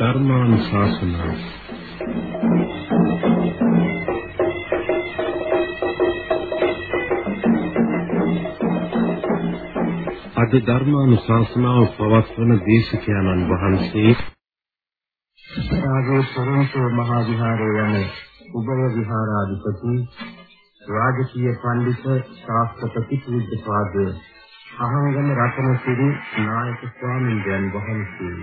ධර්මානුශාසනාව අද ධර්මානුශාසනාව පවත්වන දේශකයන්න් වහන්සේ රාජේ සරණසෝ මහා විහාරයේ යන උභය විහාරාධිපති රාජකීය පඬිතුක ශාස්ත්‍රපති පූජ්‍ය සාග අහංගම රත්නසිරි නායක ස්වාමීන් වහන්සේ.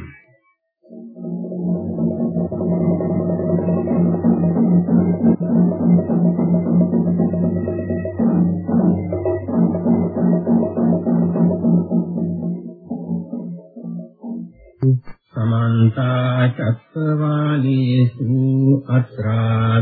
සමන්ත චක්කවාලේසු අත්‍රා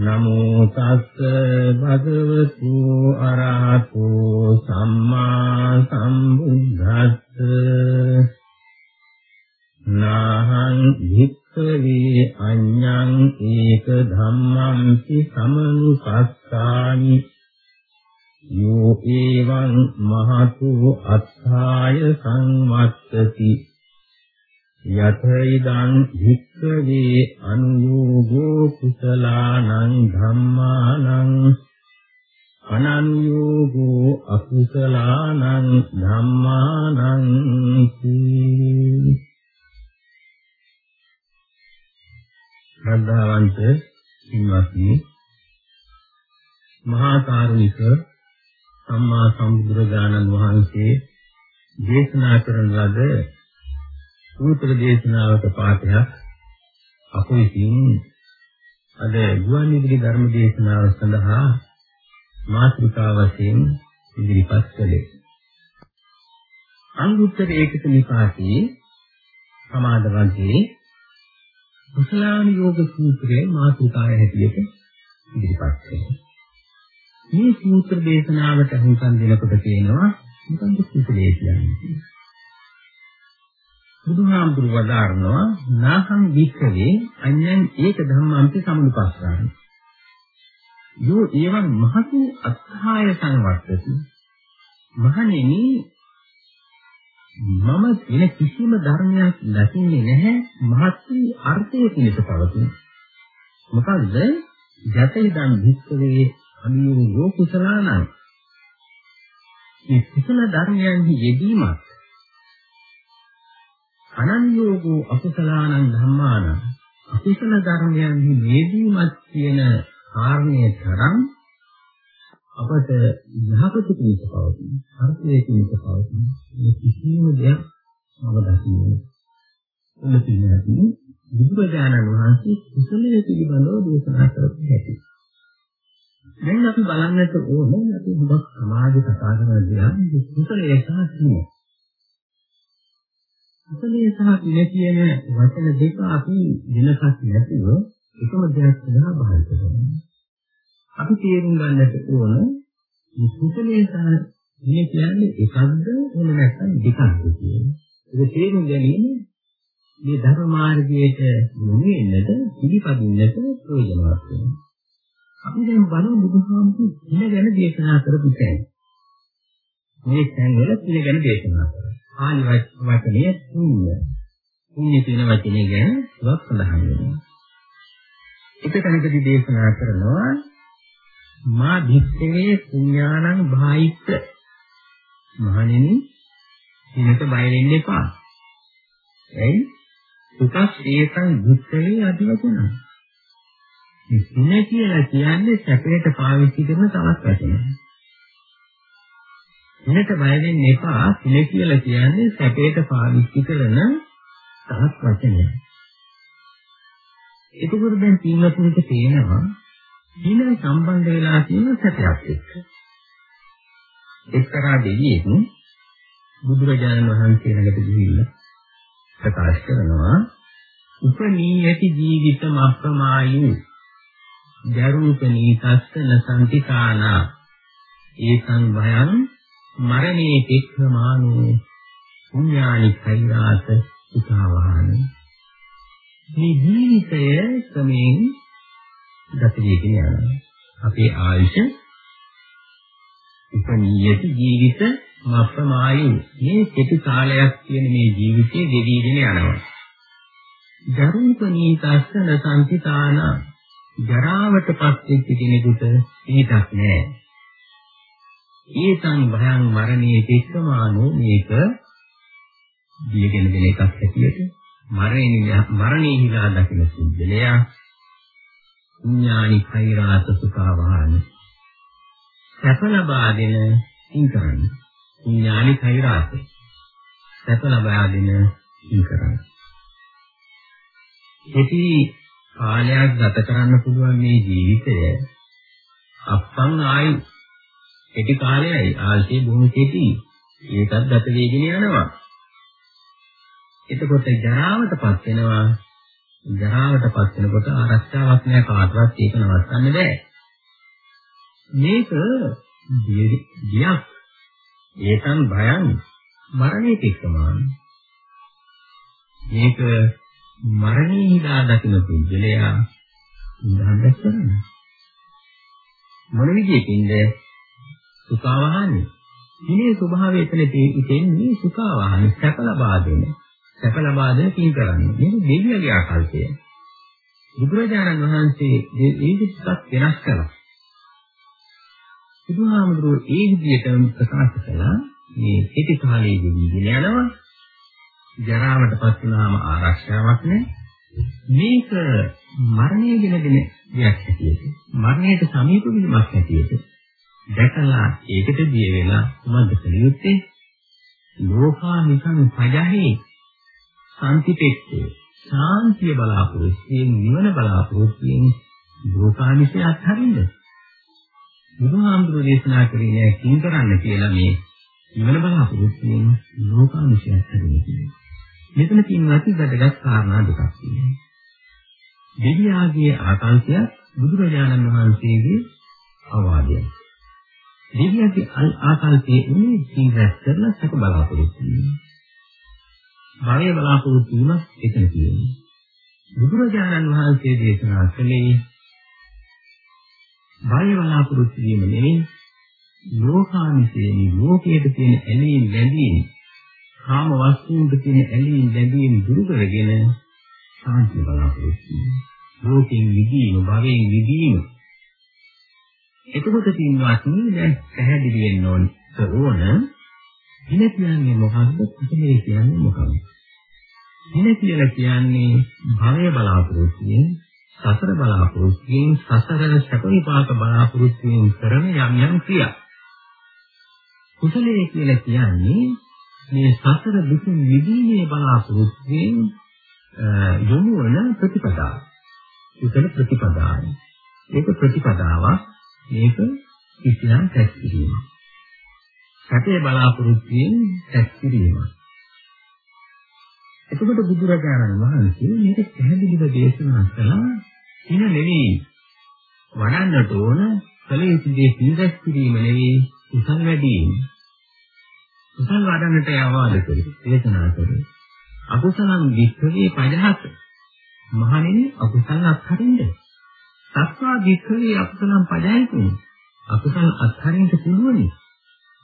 නමෝ තස්ස භගවතු අරහතු සම්මා සම්බුද්දස්ස නාහං භික්ඛවේ අඤ්ඤං ඒක ධම්මං පි සමනුපස්සාමි යෝ එවං මහතු අත්ථාය සංවත්තති යත ඉදං භික්ඛවේ අනුයෝගෝ කුසලානං ධම්මානං අනන්‍යෝගෝ අකුසලානං ධම්මානං ශ්‍රද්ධාවන්ත සින්වත්නි මහා කාරුණික සම්මා සම්බුදුරජාණන් වහන්සේ දේශනා කරන ලද සූත්‍ර දේශනාවක පාඨයක් අප විසින් අද ගුවන් විදුලි ධර්ම දේශනාව සඳහා මාතෘකා වශයෙන් ඉදිරිපත් කළේ. අංගුත්තර ඒකක නිපාතේ සමාදවන්තේ කුසලානුയോഗ සූත්‍රයේ මාතෘකාව හැටියට ඉදිරිපත් කරනවා. මේ සූත්‍ර දේශනාවට අනුකම් දෙනකොට කියනවා මොකන්ද කුසලයේ කියන්නේ. බුදුහාමුදුරු වදාරනවා නාහං වික්ඛවේ අඤ්ඤං ඒක ධම්මාන්ති සමුපස්සාරණ. යෝ එවං මහතු අත්ථාය සංවත්තති. මහණෙනි මම වෙන කිසිම ධර්මයක් දකින්නේ නැහැ මහත් වූ අර්ථය පිණිස පවතින. මොකද යතේදන් විස්සවේ අනියෝ කුසලානං. මේ කුසල ධර්මයන්හි යෙදීමත් අනන්‍යෝගෝ අකුසලානං ධම්මානං අකුසල ධර්මයන්හි යෙදීමත් කියන කාරණේ තරම් අපට යහපත පිණිස පවතින, අර්ථයේ පිණිස පවතින මේ කිසිම දෙයක් මම දකින්නේ නැහැ. පිළිගන්නේ බුදුරජාණන් වහන්සේ කුසලයේ පිළිබඳව දේශනා කරපු හැටි. දැන් අපි බලන්නට ඕනේ අපි හුඟක් සමාජ කතා කරන දේවල් කුසලයේ සහ සිහිය. කුසලයේ සහ සිහිය කියන වචන දෙක අපි වෙනසක් නැතිව එකම දෙයක් සඳහා භාවිත කරනවා. අපි තේරුම් ගන්නට ඕන මේ කුසලයේ සහ මේ කියන්නේ එකක්ද එහෙම නැත්නම් දෙකක්ද කියන්නේ. ඒක තේරුම් ගැනීම මේ ධර්ම මාර්ගයට යොමුෙන්නට පිළිපදින්නට ප්‍රයෝජනවත් වෙනවා. අපි දැන් බලමු බුදුහාමුදුරු ඉන ගැන දේශනා කරපු තැන. මේ තැන් වල ඉන ගැන දේශනා කරා. ආනි වචනේ පුණ්‍ය. පුණ්‍ය කියන වචනේ ගැන වක් සඳහන් වෙනවා. එක තැනකදී දේශනා කරනවා මා භික්ඛවේ පුඤ්ඤානං භායිත්ත මහණෙනි දිනක බය වෙන්න එපා. එයි සුඛස් ඒකං දුක්ඛේ අධිවචනං. මේ සින කියලා කියන්නේ සැපයට පාවිච්චි කරන තවත් වචනයක්. සිනට බය වෙන්න එපා. සින කියලා කියන්නේ සැපයට පාවිච්චි කරන තවත් වචනයක්. එතකොට දැන් පින්වතුන්ට තේනවා සින සම්බන්ධ වෙලා තියෙන සැපයක් එක්ක. එක්තරා දෙවියෙක් බුදුරජාණන් වහන්සේ ළඟට ගිහිල්ලා ප්‍රකාශ කරනවා උපනීයති ජීවිතම අප්‍රමායු ජරූපනීතස්සන සම්තිකානා ඒකං භයං මරණේ තික්ඛමානෝ පුඤ්ඤානි කෛරාස උතාවහන මේ ජීවිතය ක්‍රමෙන් ගත වේගෙන යනවා අපේ ආයුෂ උපනීයති ජීවිත මප්පමායු මේ කෙටි කාලයක් තියෙන මේ ජීවිතේ ගෙවිගෙන යනවා. ජරුපනීතස්සන සංකිතාන ජරාවට පත්වෙච්ච කෙනෙකුට පිටක් නැහැ. ඒතං භයං මරණයේ තිස්සමානෝ මේක දීගෙන දෙන එකක් හැටියට මරණය මරණය හිලා දකින සුද්ධලයා ඥානි කෛරාස සුඛාවානි සැප ලබා දෙන ඉන් කරන්නේ. ඥානි කෛරාස. සැප ලබා දෙන ඉන් කරන්නේ. කෙටි කාලයක් ගත කරන්න පුළුවන් මේ ජීවිතය. අප්පන් ආයු කෙටි කාලයයි ආල්සේ බොහොම කෙටි ඒකත් ගත වෙගෙන යනවා. එතකොට ජරාවටපත් වෙනවා. ජරාවටපත් වෙනකොට ආරක්ෂාවක් නැහැ. කාටවත් ඒක නවත්තන්න බෑ. මේක දියක්. ඒකන් භයං මරණයට එක්කමාන මේක මරණය හිලා දකින පුද්ගලයා ඉඳහන් කරන මොන විදියකින්ද? සුඛවහන්නේ ඉනේ ස්වභාවය එතන තියෙන්නේ සුඛවහන්නේ සැප ලබා දෙන සැප ලබා දෙන කී කරන්නේ? මේක දෙවියගේ ආකල්පය. බුදුරජාණන් වහන්සේ මේ විදිහට වෙනස් කළා. බුදුහාමුදුරුවෝ ඒ විදිහටම ප්‍රකාශ කළා. මේ කෙටි කාලයේදී විදින යනවා. ජරාවටපත් වුණාම ආරක්ෂාවක් නැහැ. මේක මරණය ගැන දෙන දෙයක් හැටියට මරණයට සමීප වීමක් හැටියට දැකලා ඒකට දිය වෙලා මොකද කළ ලෝකා නිකන් පජහේ සම්තිපෙක්කේ ශාන්තිය බලාපොරොත්තුෙන් නිවන බලාපොරොත්තුෙන් ලෝකානිසය අත්හරින්නේ බුදුහාමුදුරුවෝ දේශනා කරේ නෑ කින් කරන්න කියලා මේ ඉවන බලාපොරොත්තු වෙන ලෝකානුශයත් හදන්නේ. මෙතන තියෙනවා වැදගත් කාරණා දෙකක් තියෙනවා. දෙවියාගේ ආකල්පය බුදුරජාණන් වහන්සේගේ අවවාදය. දෙවියන්ගේ ආකල්පයේ උනේ සිංහස් කරලා සක බලාපොරොත්තු වෙනවා. භවය බලාපොරොත්තු වීම එතන තියෙනවා. බුදුරජාණන් වහන්සේ දේශනා කළේ බාහිර බලාපොරොත්තු වීම නෙවෙයි ලෝකානිසේනි ලෝකයේ තියෙන ඇලීම් බැඳීම් කාම වස්තුන්ට තියෙන ඇලීම් බැඳීම් දුරු කරගෙන සාන්තිය බලාපොරොත්තු ලෝකයෙන් විදීම භවයෙන් විදීම එතකොට තියෙනවා දැන් පැහැදිලි වෙන්න ඕන ඕන ඉන කියන්නේ මොකක්ද කුසලයේ කියන්නේ මොකක්ද ඉන කියලා කියන්නේ භවය බලාපොරොත්තුෙන් සසර බලාපොරොත්තුෙන් සසර සැප විපාක බලාපොරොත්තුෙන් කරන යම් යම් ක්‍රියා. කුසලයේ කියලා කියන්නේ මේ සසර දුක නිදීමේ බලාපොරොත්තුෙන් යොමු වන ප්‍රතිපදාව. කුසල ප්‍රතිපදාව. ඒක ප්‍රතිපදාවක්. මේක කිසියම් තැස් කිරීම. සැපේ බලාපොරොත්තුෙන් තැස් කිරීම. එතකොට බුදුරජාණන් වහන්සේ මේක පැහැදිලිව දේශනා කළා ඉන නෙවෙයි වඩන්නට ඕන කල යුතු දේ සිඳස් කිරීම නෙවෙයි කුසල් වැඩි වීම. කුසල් වඩන්නට යවාද කරේ දේශනා කරේ. අකුසලං වික්ඛවේ පජහත. මහණෙනි අකුසල් අත්හරින්න. සත්වා වික්ඛවේ අකුසලං පජහිතුනි. අකුසල් අත්හරින්න පුළුවනි.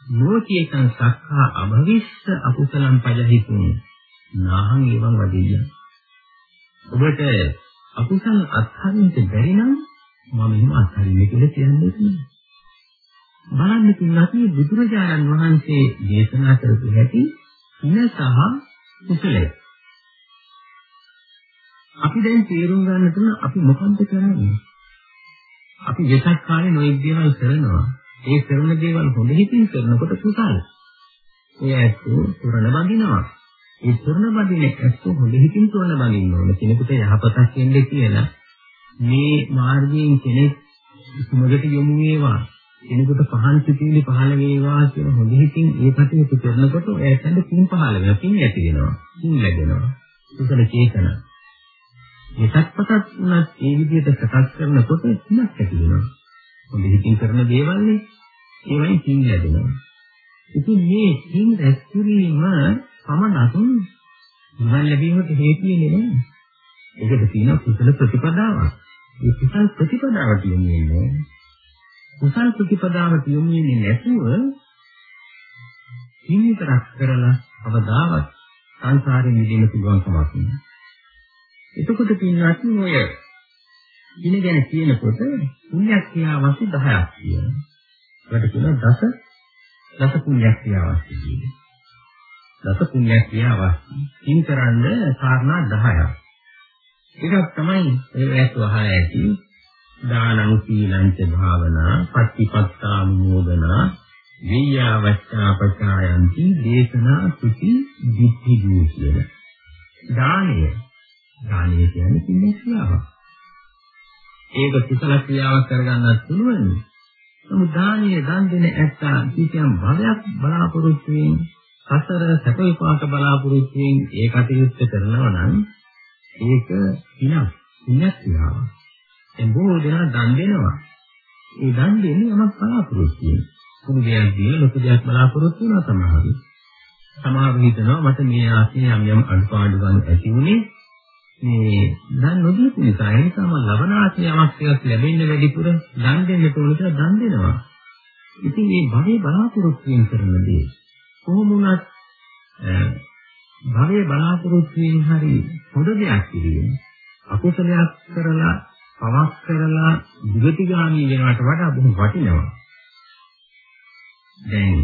ලෝකේකං සක්ඛා අභවිස්ස අකුසලං පජහිතුනි. නාහං එවං වදෙయ్య. ඔබට අකුසල අත්හරින්න බැරි නම් මම එහෙම අත්හරින්න කියලා කියන්නේ නැහැ. බලන්න පින්වත්නි බුදුරජාණන් වහන්සේ දේශනා කරපු හැටි ඉන සහ කුසලය. අපි දැන් තේරුම් ගන්න තුන අපි මොකද්ද කරන්නේ? අපි වෙසක් කාලේ නොයෙක් දේවල් කරනවා. ඒ කරන දේවල් හොඳ හිතින් කරනකොට කුසල. ඒ ඇත්තෝ පුරණ බඳිනවා. ඒ පුරණ බඳින ඇත්තෝ හොඳ හිතින් පුරණ බඳින්න ඕන. කෙනෙකුට යහපතක් වෙන්නේ කියලා මේ මාර්ගයෙන් කෙනෙක් සුමගට යොමු වේවා. කෙනෙකුට පහන් සිතිවිලි පහළ වේවා කියන හොඳ හිතින් ඒ කටයුතු කරනකොට එයාට පින් පහළ වෙනවා. පින් ඇති වෙනවා. පින් ලැබෙනවා. කුසල චේතන. මෙතක්පතත් උනත් ඒ විදිහට සකස් කරනකොට පිනක් ඇති වෙනවා. හොඳ හිතින් කරන දේවල්නේ ඒවයින් පින් ලැබෙනවා. ඉතින් මේ පින් රැස් කිරීම පමණක් නිවන් ලැබීමට හේතු වෙන්නේ නැහැ. ඒකට තියෙන කුසල ප්‍රතිපදාවක්. මේ කුසල ප්‍රතිපදාව කියන්නේ කුසල ප්‍රතිපදාව කියන්නේ නැතුව හිමිතරක් කරලා අවදාවත් සංසාරෙ මිදෙන්න පුළුවන් කමක් නෑ. එතකොට පින්වත් ඔය දින ගැන කියනකොට පුණ්‍ය ක්‍රියාවස්තු 10ක් කියනවා. ඒකට කියනවා දස දස පුණ්‍ය ක්‍රියාවස්තු කියන්නේ. දස පුණ්‍ය ක්‍රියාවස්තු. කින් කරන්න කාරණා 10ක්. ඒකක් තමයි ඒවත් වහලා ඇති දානං සීලං ච භාවනා පත්තිපත්තා මොදනා වියවච්ඡා පචායන්ති දේශනා සුති දිට්ඨි දූ කියන දානය දානය කියන්නේ කින්නේ ක්‍රියාවක් ඒක කුසල ක්‍රියාවක් කරගන්නත් පුළුවන් නමුත් දානීය දන් දෙන ඇත්තා කිසියම් භවයක් බලාපොරොත්තු වෙන සසර සැප විපාක බලාපොරොත්තු වෙන ඒ කටයුත්ත කරනවා නම් ඒක විනාශ විනාශ වෙනවා. දැන් බොහෝ දෙනා දන් දෙනවා. ඒ දන් දෙන්නේ යමක් බලාපොරොත්තු වෙන. කුණු දෙයක් දීලා ලොකු දෙයක් බලාපොරොත්තු වෙනවා සමහරවි. සමහරව හිතනවා මට මේ ආසේ යම් යම් අඩුපාඩුකම් ඇති වුණේ මේ දන් නොදීපු නිසා ඒ නිසා මම ලබන ආසේ යමක් ටිකක් ලැබෙන්න වැඩිපුර දන් දෙන්න ඕන කියලා දන් දෙනවා. ඉතින් මේ භවයේ බලාපොරොත්තු වෙන කරන දේ කොහොම වුණත් භවයේ බලාපොරොත්තු වෙන හරි හොඳ දෙයක් කිරීම අකුසලයක් කරලා පවක් කරලා විගතිගාමී වෙනවට වඩා බොහොම වටිනවා දැන්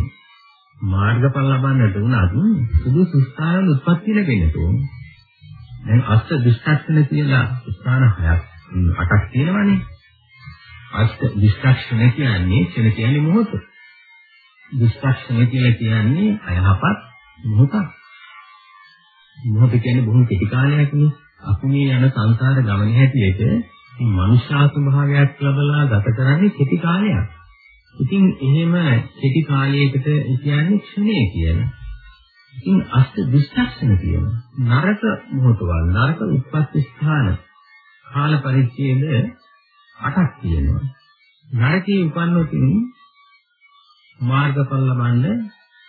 මාර්ගඵල ලබන්නට උනත් සුදු සුස්ථාන උත්පත්ති ලැබෙන්න ඕන දැන් අෂ්ට දිස්ත්‍රාක්ෂණ කියලා ස්ථාන හයක් අටක් තියෙනවානේ අෂ්ට දිස්ත්‍රාක්ෂණ කියන්නේ කියන කියන්නේ මොහොත දිස්ත්‍රාක්ෂණ කියලා කියන්නේ අයහපත් මොහොතක් මොහොත කියන්නේ බොහොම කෙටි කාලයක් නේ. අපි මේ යන සංසාර ගමනේ හැටියට මේ මනුෂ්‍යාත්ම භාවයක් ලැබලා ගත කරන්නේ කෙටි කාලයක්. ඉතින් එහෙම කෙටි කාලයකට කියන්නේ ක්ෂණය කියන. ඉතින් අෂ්ට දිස්ත්‍රාක්ෂණ කියන නරක මොහොතවල් නරක උත්පත්ති ස්ථාන කාල පරිච්ඡේද අටක් තියෙනවා. නරකයේ උපන්නොතින් මාර්ගඵල ලබන්න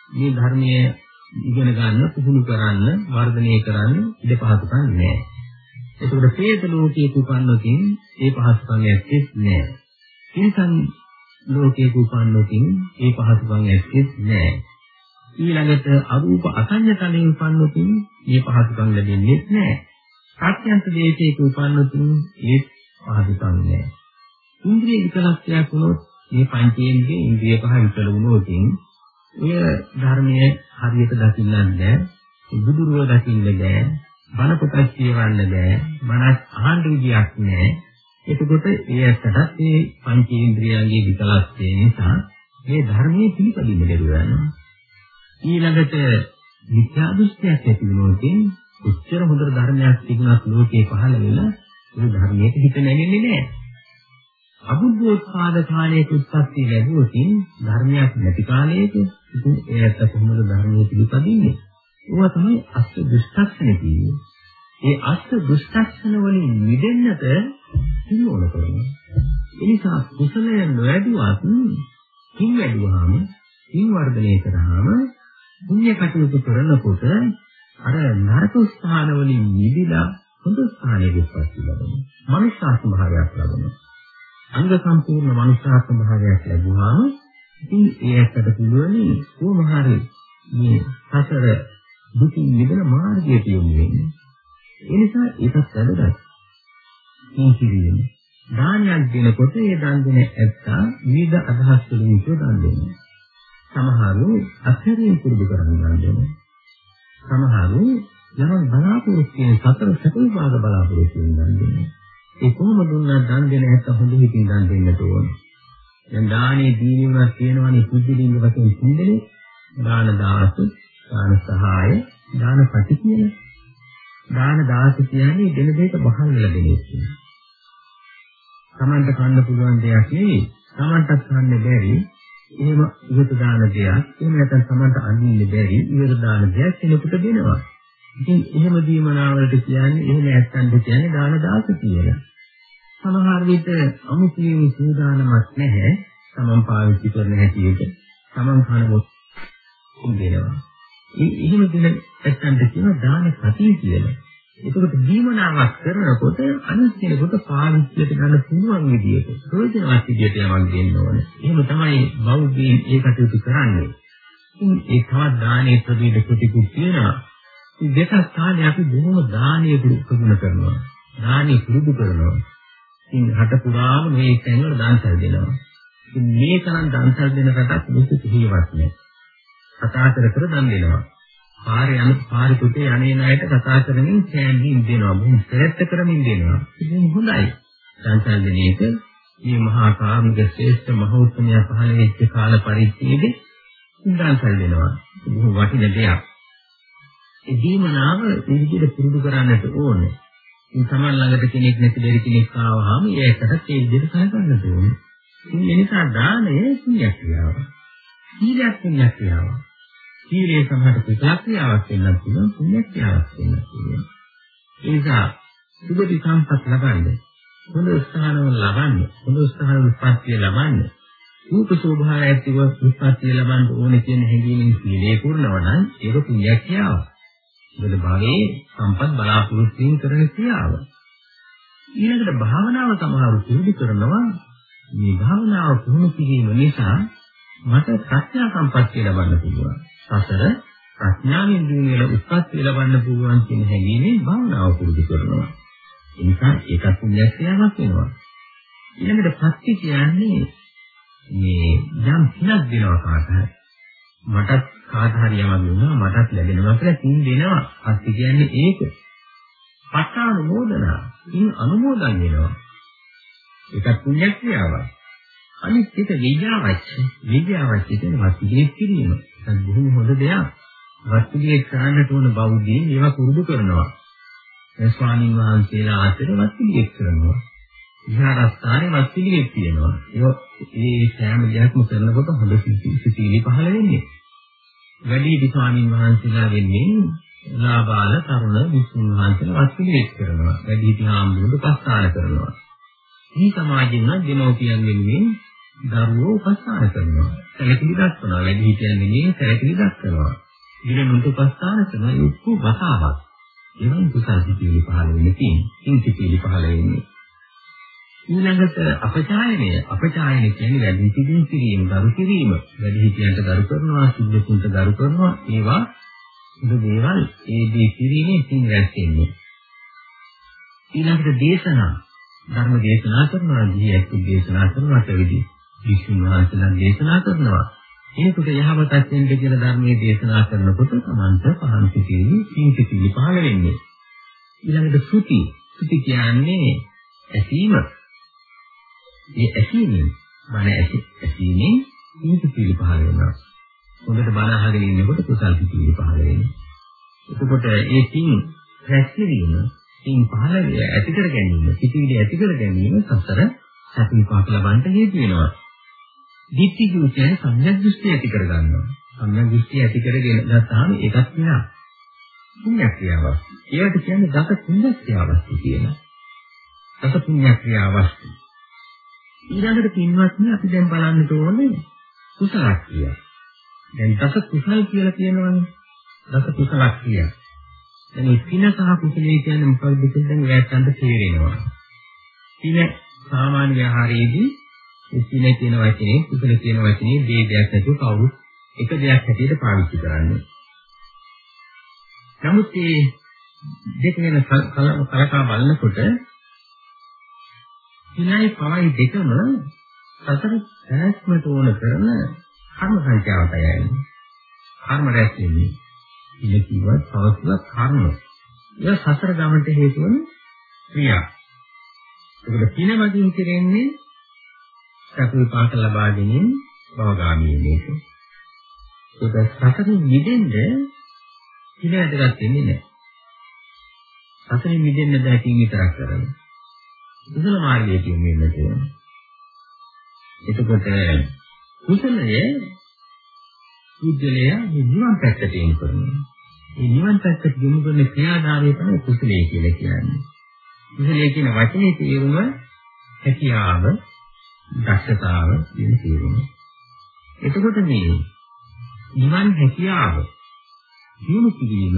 මේ ධර්මයේ ඉගෙන ගන්න, පුහුණු කරන්න, වර්ධනය කරන්න ඉඩ පහසුකම් නැහැ. ඒකෝට ප්‍රේත ලෝකයේ උපන්නකින් ඒ පහසුකම් ඇත්තේ නැහැ. තිරිසන් ලෝකයේ උපන්නකින් ඒ පහසුකම් ඇත්තේ නැහැ. ඊළඟට අරූප අසඤ්ඤතලයේ උපන්නකින් මේ පහසුකම් ලැබෙන්නේ නැහැ. සත්‍යන්ත දේශයක උපන්නකින් ඒ පහසුකම් නැහැ. ඉන්ද්‍රිය විකලක්ෂයක් වුණොත් මේ පංචේන්ද්‍රිය ඉන්ද්‍රිය පහ විකල වුණොත් ඔය ධර්මයේ හරියට දකින්න බෑ. බුදුරුව දකින්න බෑ. බණ පොතක් කියවන්න බෑ. බණක් අහන්න විදියක් නෑ. එතකොට ඒ ඇත්තට මේ පංචේන්ද්‍රියයන්ගේ විකලස්ය නිසා මේ ධර්මයේ පිළිපදින්න බැරුව යනවා. ඊළඟට මිත්‍යා දෘෂ්ටියක් ඇති වෙනෝකින් උච්චර හොඳ ධර්මයක් තිබුණත් ලෝකේ පහළ වෙලා ඒ ධර්මයට හිත නැගෙන්නේ නෑ. අබුද්ධෝත්පාද කාලයක උත්පත්ති ලැබුවකින් ධර්මයක් නැති කාලයක ඉතින් ඒත් කොහොමද ධර්මයේ පිළිපදින්නේ? ඒවා තමයි අෂ්ට දුෂ්ටක්ෂණ කියන්නේ. ඒ අෂ්ට දුෂ්ටක්ෂණ වලින් මිදෙන්නට සිනෝන කරනවා. ඒ නිසා කුසලය නොවැඩුවත් කින් වැඩුවාම කින් වර්ධනය කරාම පුණ්‍ය කටයුතු කරනකොට අර නරක ස්ථාන වලින් මිදලා හොඳ ස්ථානයක ඉස්පත් ලැබෙනවා. මනුෂ්‍යාත්ම භාවයක් ලැබෙනවා. අංග සම්පූර්ණ මනුෂ්‍යාත්ම භාවයක් ලැබුවාම ඉතින් ඒකට පුළුවන් කොහොම හරි මේ සතර දුකින් මිදෙන මාර්ගයට යොමු වෙන්නේ. ඒ නිසා ඒකත් වැදගත්. මේ කිරීම. දානයක් දෙනකොට ඒ දන් දෙන ඇත්තා විවිධ අදහස් වලින් යුතුව දන් දෙනවා. සමහරු අත්හැරීම් පුරුදු කරගෙන දන් දෙනවා. සමහරු යමන් බලාපොරොත්තු වෙන සතර සැප විභාග බලාපොරොත්තු වෙන දන් දෙන්නේ. ඒ කොහොම දුන්නා දන් දෙන හැට හොඳ හිතින් දන් දෙන්නට ඕන. දැන් දානේ දීවීමක් තියෙනවනේ කුජලින්ග වශයෙන් කුණ්ඩලේ දාන දාස, දාන සහාය, දාන පටි කියන. දාන දාස කියන්නේ දෙන දෙයක බහල් ලැබෙන එක. Tamanta කන්න පුළුවන් දෙයක් නෙවෙයි. Tamanටත් කන්න බැරි එහෙම ඉවත දාන දෙයක් එහෙම නැත්නම් Tamanta අඳින්න බැරි ඉවත දාන දෙයක් කෙනෙකුට දෙනවා. ඉතින් එහෙම දීමනාවලට කියන්නේ එහෙම ඇත්තන්ට කියන්නේ දාන දාස කියලා. සමහර විට අමුතුවෙන් සූදානමක් නැහැ. Taman පාවිච්චි කරන හැටියට Taman කන මොත් දෙනවා. ඒ එහෙම දෙන ඇත්තන්ට කියන දාන සතිය කියලා. ඒකට දීමනාවක් කරනකොට අනිත් කෙනෙකුට පාවිච්චියට ගන්න පුළුවන් විදියට ප්‍රයෝජනවත් විදියට යමක් දෙන්න ඕනේ. එහෙම තමයි බෞද්ධයන් ඒ කටයුතු කරන්නේ. ඉතින් ඒ තවත් දානයේ ප්‍රතිවිද ප්‍රතිකුත් තියෙනවා. මේ දෙක ස්ථානේ අපි බොහොම දානීය පුරුදු කරනවා. දානීය පුරුදු කරනවා. ඉතින් රට පුරාම මේ තැන්වල දානසල් දෙනවා. ඉතින් මේ තරම් දානසල් දෙන රටක් මුසු කිහිවක් නෑ. කතා කර කර දන් දෙනවා. පාරේ යන පාරේ පුතේ අනේ ණයට කතා කරමින් සෑම්බින් දෙනවා. බොහොම සැලැත්ත කරමින් දෙනවා. ඉතින් හොඳයි. දානසල් දෙන එක මේ මහා කාමික ශ්‍රේෂ්ඨ මහෞත්මය පහළ වෙච්ච කාල පරිච්ඡේදේ දානසල් දෙනවා. බොහොම වටින දෙයක්. ඒ දීමනාව මේ විදිහට පුරුදු කරන්නට ඕනේ. ඉතින් Taman ළඟට කෙනෙක් නැති දෙයක් කෙනෙක් ආවහම ඒකට ඒ විදිහට සලකන්නට ඕනේ. ඉතින් ඒ නිසා දානය පුණ්‍ය ක්‍රියාව. සීලයක් පුණ්‍ය ක්‍රියාව. සීලේ සමහර කුසල ක්‍රියාවක් වෙන්නත් පුළුවන් පුණ්‍ය ක්‍රියාවක් වෙන්නත් පුළුවන්. ඒ නිසා සුබදි සම්පත් ලබන්නේ හොඳ ස්ථානවල ලබන්නේ හොඳ ස්ථානවල උත්පත්තිය ලබන්නේ රූප ස්වභාවය ඇතිව උත්පත්තිය ලබන්න ඕනේ කියන හැඟීමෙන් සීලේ පුරනවා නම් ඒක පුණ්‍ය ක්‍රියාවක්. මොකද භවයේ සම්පත් බලාපොරොත්තු කරන ක්‍රියාව. ඊළඟට භාවනාව සමහර පුරුදු කරනවා මේ භාවනාව පුහුණු කිරීම නිසා මට ප්‍රඥා සම්පත්තිය ලබන්න පුළුවන්. සසර ප්‍රඥාවෙන් දිනවල උත්පත්ති ලබන්න පුළුවන් කියන හැඟීමෙන් භාවනාව පුරුදු කරනවා. ඒ නිසා ඒකත් පුණ්‍යක්‍රියාවක් වෙනවා. ඊළඟට පත්‍ය කියන්නේ මේ යම් සිනක් දෙනවා කාට හරි. මටත් කාට හරි යමක් දුන්නා මටත් ලැබෙනවා කියලා තින් දෙනවා. පත්‍ය කියන්නේ ඒක. පස්සානුමෝදනා. ඉන් අනුමෝදන් වෙනවා. ඒකත් පුණ්‍යක්‍රියාවක්. අනිත් එක විද්‍යාවච්ච. විද්‍යාවච්ච කියන්නේ වස්තුවේ කිරීම. ඒක බොහොම හොඳ දෙයක්. වස්තුවේ කරන්නට ඕන බෞද්ධයන් ඒවා පුරුදු කරනවා. ඒ ස්වාමීන් වහන්සේලා ආතර වස්තුවේ කරනවා. විහාරස්ථානේ වස්තුවේ තියෙනවා. ඒ සෑම දෙයක්ම කරනකොට හොඳ සිතිවිලි පහළ වෙන්නේ. වැඩි ස්වාමීන් වහන්සේලා වෙන්නේ ලාබාල තරුණ විසුණු වහන්සේලා වස්තුවේ කරනවා. වැඩි දිහාම්බුදු පස්ථාන කරනවා. මේ සමාජෙන්න දෙමෝපියන් වෙනුවෙන් දරුවෝ උපස්ථාන කරනවා. සැලකිලි දක්වනවා. වැඩි හිටියන් වෙනුවෙන් සැලකිලි දක්වනවා. දිනුන්ට උපස්ථාන කරන යුක්තු වතාවක්. එවන් කුසල් සිතිවිලි පහළ වෙන්නේ තියෙන්නේ. ඉන් සිතිවිලි පහළ වෙන්නේ. ඊළඟට අපචායනය අපචායනය කියන්නේ වැඩි සිටින් කිරීම දරු කිරීම වැඩි හිටියන්ට දරු කරනවා සිද්ධතුන්ට දරු කරනවා ඒවා සුදු දේවල් ඒ දේ කිරීමේ සිං රැස්ෙන්නේ ඊළඟට දේශනා ධර්ම දේශනා කරනවා ජීයක් දේශනා කරනවා පැවිදි විසුණු වහන්සේලා දේශනා කරනවා. ඒකට යහපතක් වෙන්න කියලා ධර්මයේ දේශනා කරනකොට තමන්ට පහන් සිටිවි සීතිපිලි පහළ වෙන්නේ. ඊළඟට සුති. සුති කියන්නේ ඇසීම. ඒ ඇසීමෙන් මන ඇසීමෙන් සීතිපිලි පහළ වෙනවා. හොඳට බණ අහගෙන ඉන්නකොට කුසල් සිතිවිලි පහළ වෙනවා. එතකොට ඒකින් රැස්වීම ඉන් පහළ ඇති කර ගැනීම සිටිවිලි ඇති කර ගැනීම සසර සැපී පාක ලබන්න හේතු වෙනවා. දිට්ඨි කියන්නේ සම්‍යක් දෘෂ්ටි ඇති කර ගන්නවා. සම්‍යක් දෘෂ්ටි ඇති කරගෙන ගත්තාම ඒකත් වෙනවා. පුණ්‍ය ක්‍රියාවක්. ඒවට කියන්නේ දස පුණ්‍ය ක්‍රියාවක් කියලා. දස පුණ්‍ය ක්‍රියාවක්. ඊළඟට පින්වත්නි අපි දැන් බලන්න ඕනේ කුසල ක්‍රියා. දැන් දස කුසල කියලා කියනවනේ. දස කුසල ක්‍රියා. දැන් පින සහ කුසලයේ කියන්නේ මොකක්ද කියලා දැන් ඔයයන්ට තේරෙනවා. පින සාමාන්‍ය ආහාරයේදී පින කියන වචනේ කුසල කියන වචනේ ભેදයක් නැතුව කවුරුත් එක දෙයක් හැටියට පාවිච්චි කරන්නේ. නමුත් මේ දෙක වෙන කලකා බලනකොට පිනයි පවයි දෙකම සතර පැවැත්මට ඕන කරන කර්ම සංඛ්‍යාවටයි යන්නේ. කර්ම රැස් වෙන්නේ. පින කිව්වත් පවතිවත් කර්ම. ඒ සසර ගමනට හේතු වන ක්‍රියා. ඒකට පින වශයෙන් කෙරෙන්නේ සතු විපාක ලබා ගැනීම භවගාමී මේක. ඒක සසරින් මිදෙන්න පින ඇදගත් වෙන්නේ නැහැ. සසරින් මිදෙන්න බෑ පින් විතරක් කරන්නේ. කුසල මාර්ගයේ කියන්නේ මෙතන. එතකොට කුසලය පුද්ගලයා නිවන් පැත්තට යොමු කරනවා. මේ නිවන් පැත්තට යොමු කරන ක්‍රියාදාමය තමයි කුසලය කියලා කියන්නේ. කුසලය කියන වචනේ තේරුම හැකියාව, දක්ෂතාව කියන තේරුම. එතකොට මේ නිවන් හැකියාව දිනු කිරීම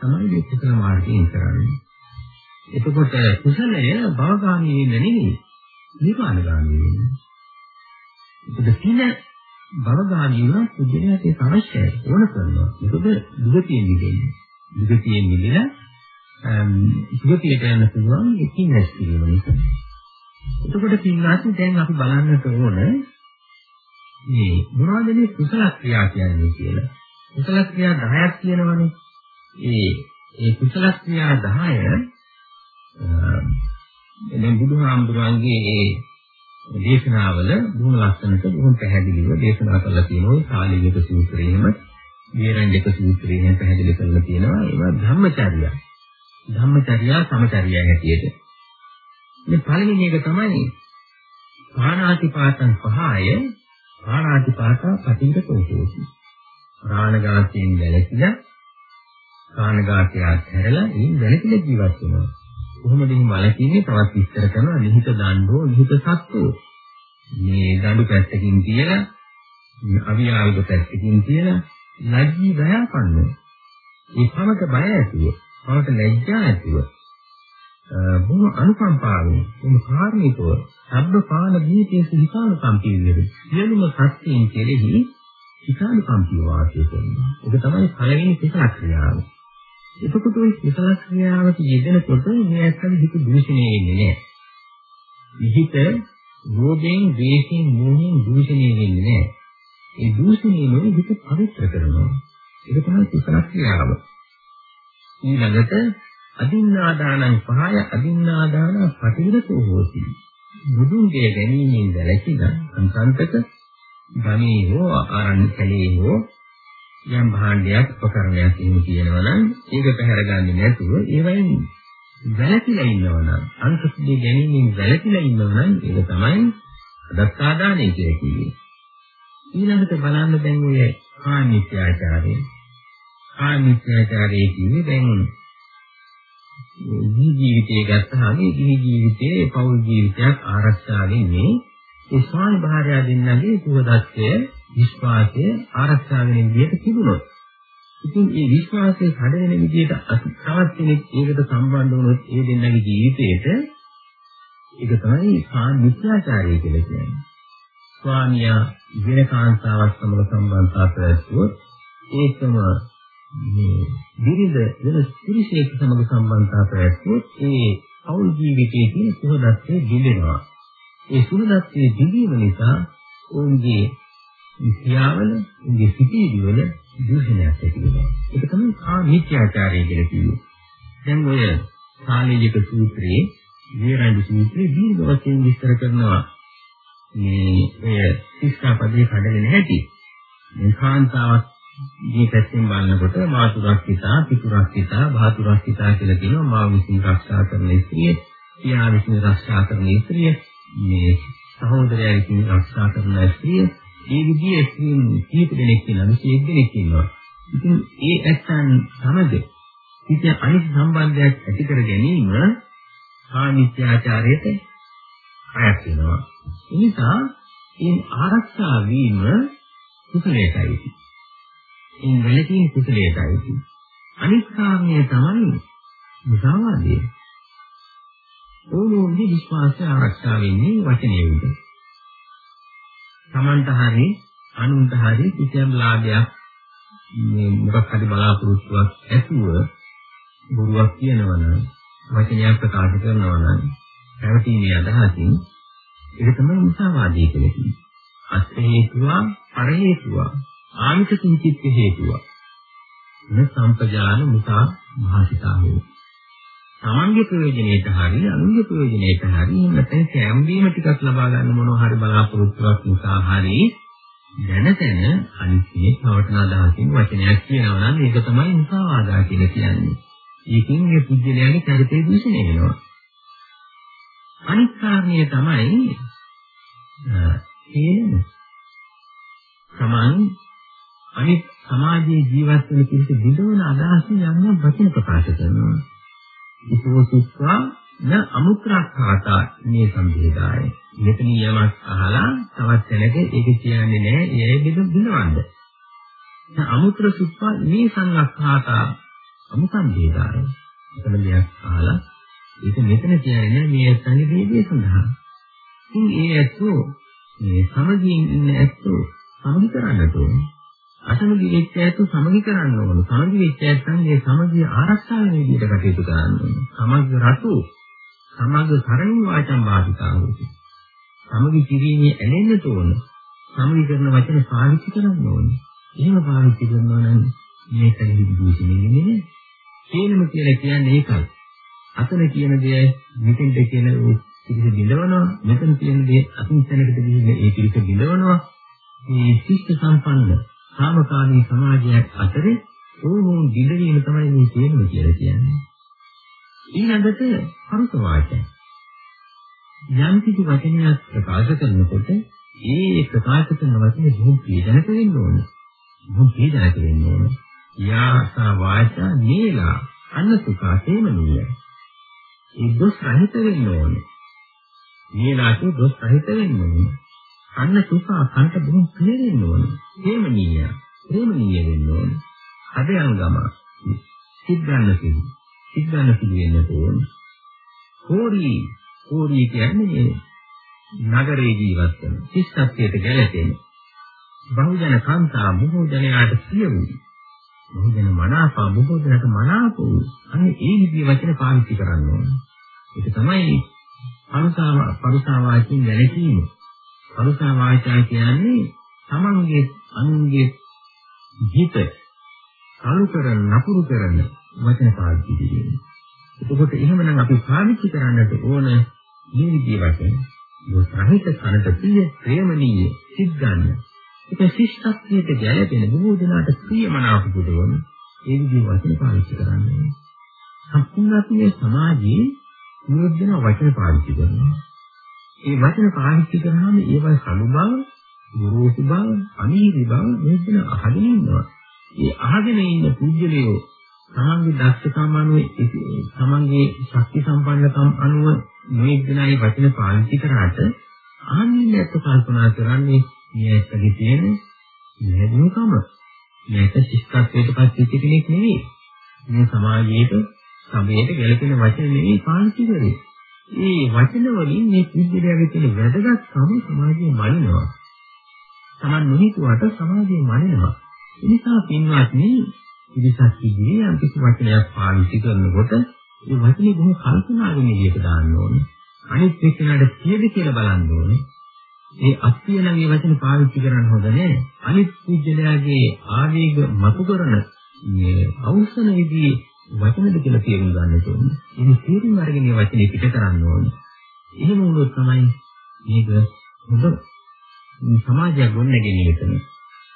තමයි මේ කුසල මාර්ගයෙන් කරන්නේ. එතකොට කුසලය භවගාමී නෙමෙයි නිවනගාමී වෙන්නේ. ඒක පින භවගාමී වුණා පුදුමයට ඒක අවශ්‍යයි ඕන කරනවා. මොකද දුගතියෙන් මිදෙන්නේ. දුගතියෙන් මිදෙලා දුගතියට යන්න පුළුවන් එකින් රැස් කිරීම නිසා. එතකොට පින්වත් දැන් අපි බලන්නට ඕන මේ මොනවද මේ කුසල ක්‍රියා කියන්නේ කියලා. කුසල ක්‍රියා 10ක් කියනවනේ. ඒ ඒ කුසල ක්‍රියා 10 දැන් බුදුහාමුදුරන්ගේ ඒ දේශනාවල බොහොම ලස්සනට බොහොම පැහැදිලිව දේශනා කරලා තියෙනවා සාලියක සූත්‍රයේම විරණ්‍යක සූත්‍රයේම පැහැදිලි කරලා තියෙනවා ඒවා ධම්මචර්ය ධම්මචර්ය සමචර්ය හැටියට මේ පළවෙනි එක තමයි පාණාතිපාතං පහය. පාණාතිපාතා පටිංග කෝපෝසි ප්‍රාණඝාතයෙන් වැළකීලා ප්‍රාණඝාතය අත්හැරලා ඉන් වැළකීලා ජීවත් වෙනවා. කොහොමද මේ වලකින්නේ තවත් විස්තර කරනවා. නිහිත දණ්ඩෝ නිහිත සත්වෝ. මේ දඬු පැත්තකින් තියලා අවියාවක පැත්තකින් තියලා ලැජ්ජී බයපන්න ඒ පමක බය ඇතුව පමක ලැජ්ජා ඇතුව බොහොම අනුකම්පාවෙන් මේ කාර්මිකව සබ්බ පාන දීපේ සිතාන කම්පියෙන්නේ සියලුම සත්‍යයෙන් කෙරෙහි සිතාන කම්පිය වාසය කරනවා ඒක තමයි පළවෙනි කුසල ක්‍රියාව එතකොට ওই කුසල ක්‍රියාවට යෙදෙනකොට මේ ඇත්තට හිත දූෂණය වෙන්නේ නැහැ. හිත රෝගයෙන්, ද්වේෂයෙන්, මෝහයෙන් දූෂණය වෙන්නේ නැහැ. ඒ දූෂණය නෙවෙයි හිත පවිත්‍ර කරනවා. ඒක තමයි කුසල ක්‍රියාව. ඊළඟට අදින්නාදානං පහය අදින්නාදාන පටිවිදතෝ හෝති. බුදුන්ගේ ගැනීමෙන් වැළකීලා සංසන්තක ගමේ හෝ ආරණ්‍ය කැලේ හෝ යම් භාණ්ඩයක් උපකරණයක් එහෙම කියනවා නම් ඒක පැහැරගන්නේ නැතුව ඒවයින් වැළකීලා ඉන්නවා නම් අන්තසිද්ධිය ගැනීමෙන් වැළකීලා ඉන්නවා නම් ඒක තමයි අදස්සාදානය කියලා කියන්නේ. ඊළඟට බලන්න දැන් ඔය කාමීත්‍යාචාරය. කාමීත්‍යාචාරය කියන්නේ දැන් ජීවිතය ගත්තාම මේ ජීවිතයේ පෞල් ජීවිතයක් ආරක්ෂා වෙන්නේ ඒ ස්වාමි භාර්යාව දෙන්නගේ සුවදත්වය විශ්වාසය ආරක්ෂා වෙන විදිහට තිබුණොත් ඉතින් මේ විශ්වාසය කඩ වෙන විදිහට තවත් කෙනෙක් ඒකට සම්බන්ධ වුණොත් ඒ දෙන්නගේ ජීවිතේට ඒක තමයි සාමිත්‍යාචාරය කියලා කියන්නේ. ස්වාමියා වෙන කාන්තාවක් සමග සම්බන්ධතාවක් ඇතුවොත් ඒකම මේ විරිද වෙන පුරුෂයෙක් සමග සම්බන්ධතාවක් ඇතුවොත් ඒ පෞල් ජීවිතයේ තියෙන සුහදත්වයේ දිලෙනවා. ඒ සුහදත්වයේ දිලීම නිසා ඔවුන්ගේ ක්‍රියාවල උන්ගේ සිටිවිවල දූෂණයක් ඇති වෙනවා. ඒක තමයි කාමීත්‍යාචාරය කියලා කියන්නේ. දැන් ඔය සාලීයක සූත්‍රයේ විරාජ සූත්‍රයේ දීර්ඝ වශයෙන් විස්තර කරනවා මේ ඔය ශික්ෂාපදේ කඩගෙන හැටි. මේ කාන්තාවක් මේ පැත්තෙන් බලනකොට මාතුරක්කිතා, පිටුරක්කිතා, භාතුරක්කිතා කියලා කියනවා මා විසින් ආරක්ෂා කරන ස්ත්‍රිය, පියා විසින් ආරක්ෂා කරන ස්ත්‍රිය, මේ සහෝදරයා විසින් ආරක්ෂා කරන ස්ත්‍රිය ඒ විදිහේ කීප දෙනෙක් ඉන්නවා 21 දෙනෙක් ඉන්නවා. ඉතින් ඒ ඇත්තන් සමග හිත අනිත් සම්බන්ධයක් ඇති කර ගැනීම සාමිත්‍යාචාරයට අයත් වෙනවා. ඒ නිසා මේ ආරක්ෂා වීම කුසලයටයි. ඒ වෙලකින් කුසලයටයි. අනිත් කාරණය තමයි මුසාවාදය. ඕනෝන්ගේ විශ්වාසය ආරක්ෂා වෙන්නේ වචනේ උඩ. Tamanta hari අනුන්ට හරි කිසියම් ලාභයක් මේ මොකක් හරි බලාපොරොත්තුවක් ඇතුව බොරුවක් කියනවනම් වචනයක් ප්‍රකාශ කරනවනම් පැවතීමේ අදහසින් ඒක තමයි මුසාවාදී කියලා කියන්නේ. අත් හේතුව පර හේතුව ආමිත කිංචිත් හේතුව. න සම්පජාන මුසා භාසිතා වේ. තමන්ගේ ප්‍රයෝජනයට හරි අනුන්ගේ ප්‍රයෝජනයට හරි නැත්නම් කැම්බීම ටිකක් ලබා ගන්න මොනවා හරි බලාපොරොත්තුවක් නිසා හරි දැනතැන අනිත්‍යයේ පවටන අදහසින් වචනයක් කියනවා නම් ඒක තමයි මුසාවාදා කියලා කියන්නේ. ඒකෙන් මේ පුද්ගලයාගේ චරිතය දූෂණය වෙනවා. අනිත් කාරණය තමයි හේන සමාන අනිත් සමාජයේ ජීවත් වෙන කෙනෙක් දිදවන අදහසින් යම් වචන ප්‍රකාශ කරනවා. ඉතෝසුත්වා න අමුත්‍රාඛාතා මේ සම්බේදාය. මෙතන යමක් අහලා තවත් තැනක ඒක කියන්නේ නැහැ. ඒ බෙද බිනවන්න. අමුත්‍ර සුත්වා මේ සංඝාඛාතා අමුසම්බේදාය. එතන දෙයක් අහලා ඒක මෙතන කියන්නේ මේ සංගීතයේ සඳහා. ඉතින් ඒ ඇත්තෝ මේ සමගියෙන් ඉන්න ඇත්තෝ සමගි කරන්නට ඕනේ. අසමගි වෙච්ච ඇත්තෝ සමගි කරන්න ඕනේ. සමගි වෙච්ච ඇත්තන්ගේ සමගිය ආරක්ෂා වෙන විදිහට කටයුතු කරන්න ඕනේ. සමග රතු සමග කරණි වාචම් බාධිතාවෝති. සමගි කිරීමේ ඇලෙන්නට ඕන. සමගි කරන වචන පාවිච්චි කරන්න ඕනේ. එහෙම පාවිච්චි කරනවා නම් මේක නිදුසුනේ නෙමෙයි. තේනම කියලා කියන්නේ ඒකයි. අතන කියන දේ මෙතෙන්ට කියන පිළිස බිඳවනවා. මෙතන කියන දේ අතුන් තැනකට ගිහින් ඒ පිළිස බිඳවනවා. මේ ශිෂ්ට සම්පන්න සාමකාමී සමාජයක් අතරේ ඕනෝන් බිඳවීම තමයි මේ තේනම කියලා කියන්නේ. ඊළඟට හරුස වාචන. යම් කිසි වචනයක් ප්‍රකාශ කරනකොට ඒ ප්‍රකාශ කරන වචනේ බොහොම ප්‍රියජනක වෙන්න ඕනේ. බොහොම ප්‍රියජනක වෙන්න ඕනේ. යාසා වාචා නීලා අන්න සුඛා තේමනිය. ඒ දොස් රහිත වෙන්න ඕනේ. නීලාට දොස් රහිත වෙන්න ඕනේ. අන්න සුඛා කන්ට බොහොම ප්‍රිය වෙන්න ඕනේ. තේමනිය. ප්‍රේමනීය වෙන්න ඕනේ. හදයන්ගම සිද්ධාන්න සිදු. සිද්ධාන්න සිදු වෙන්න ඕනේ. හෝරි හෝරි කියන්නේ නගරේ ජීවත් වෙන ශිෂ්ටත්වයට ගැලපෙන බහුජන කාන්තා බොහෝ ජනයාට ප්‍රිය වූ බහුජන මනාපා බොහෝ දෙනාට මනාප වූ අනේ ඒ විදිහේ වචන පාවිච්චි කරන්න ඕනේ. ඒක තමයි පරුසාව පරුසා වාචින් වැළකීම. පරුසා වාචා කියන්නේ තමන්ගේ අනුන්ගේ හිත කලු කරන නපුරු කරන වචන පාවිච්චි කිරීම. එතකොට එහෙමනම් අපි පාවිච්චි කරන්නට ඕන මේ විදිහේ වචන. දුසහිත කනට ප්‍රිය ප්‍රේමණීය සිද්ධාන්න ඒක ශිෂ්ටත්වයට ගැළපෙන බොහෝ දෙනාට ප්‍රියමනාප පුදවන ඒ විදිහේ වචන පාවිච්චි කරන්නේ. සම්පූර්ණ අපේ සමාජයේ නියෝජන වචන පාවිච්චි කරනවා. ඒ වචන පාවිච්චි කරාම ඒවයි සමු බව, ගුරුසු බව, අනීරි බව නියෝජන අහගෙන ඉන්නවා. ඒ අහගෙන ඉන්න පුද්ගලයෝ තමන්ගේ දක්ෂකම් අනුව තමන්ගේ ශක්ති සම්පන්නකම් අනුව මේ දිනයි වචන පාවිච්චි කරාට ආන්නේ ඇත්ත කල්පනා කරන්නේ මේකගේ තියෙන නැදුකම මේක ශිෂ්ටත්වයට පත් කෙනෙක් නෙවෙයි. මේ සමාජයේට සමයට ගැලපෙන වචන නෙවෙයි පාවිච්චි කරේ මේ වචන වලින් මේ විද්‍යාවේ තියෙන වැදගත්කම සමාජයේ මනිනවා. Taman නොහිතුවට සමාජයේ මනිනවා. ඒ නිසා පින්වත්නි ඉදිසක් ඉදිරියේ යම් කිසි වචනයක් පාවිච්චි කරනකොට ඒ වචනේ බොහොම කල්පනාගෙන එළියට දාන්න ඕනේ. අනිත් එක්කනට කීයද කියලා බලන්න ඕනේ. ඒ අස්තිය නම් මේ වචන පාවිච්චි කරන්න හොඳ නෑ. අනිත් පුජ්‍යලයාගේ ආවේග මතු කරන මේ අවසන විදිහේ වචනද කියලා තේරුම් ගන්න ඕනේ. ඉතින් තේරුම් අරගෙන මේ වචනේ පිට කරන්න ඕනේ. එහෙම වුණොත් තමයි මේක හොඳ සමාජයක් ගොඩනැගෙන්නේ.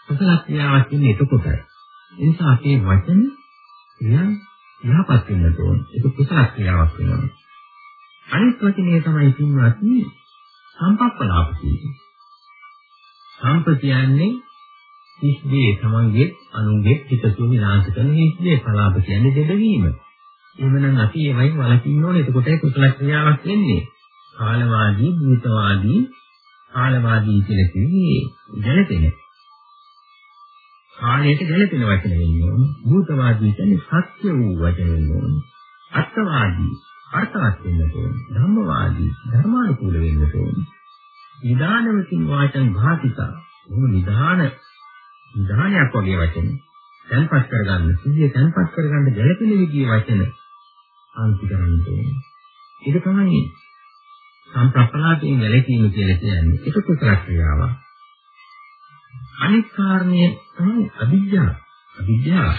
කුසල ක්‍රියාවක් ඉන්නේ එතකොටයි. ඒ නිසා අපේ වචන ක්‍රියා යහපත් වෙන්න ඕනේ. ඒක කුසල ක්‍රියාවක් වෙනවා. අනිත් වචනේ තමයි පින්වත්නි සම්පප්පලාප කියන්නේ. සම්ප කියන්නේ කිස්දී තමන්ගේ අනුන්ගේ හිතසුව විනාශ කරන හිස්දී පලාප කියන්නේ දෙදවීම. එහෙමනම් අපි ඒවයින් වළකින්න ඕනේ. එතකොටයි කුසල ක්‍රියාවක් වෙන්නේ. කාලවාදී, භූතවාදී, කාලවාදී කියලා කිව්වේ ගැළපෙන. කාලයට ගැළපෙන වචන වෙන්න ඕනේ. භූතවාදී කියන්නේ සත්‍ය වූ වචන වෙන්න ඕනේ. අත්වාදී අර්ථවත් වෙන්න ඕනේ. ධම්මවාදී ධර්මානුකූල වෙන්න ඕනේ. නිදානවකින් වාචන භාතිතා. මොන නිදාන නිදානයක් වගේ වචන. තැන්පත් කරගන්න, සිහිය තැන්පත් කරගන්න ගැළපෙන විදිහේ වචන ආන්ති කරන්න ඕනේ. ඒක තමයි සම්ප්‍රප්පලාපයෙන් වැළකීම කියලා කියන්නේ. ඒක කුසල ක්‍රියාවක්. අනිත් කාරණය තමයි අවිද්‍යාව. අවිද්‍යාව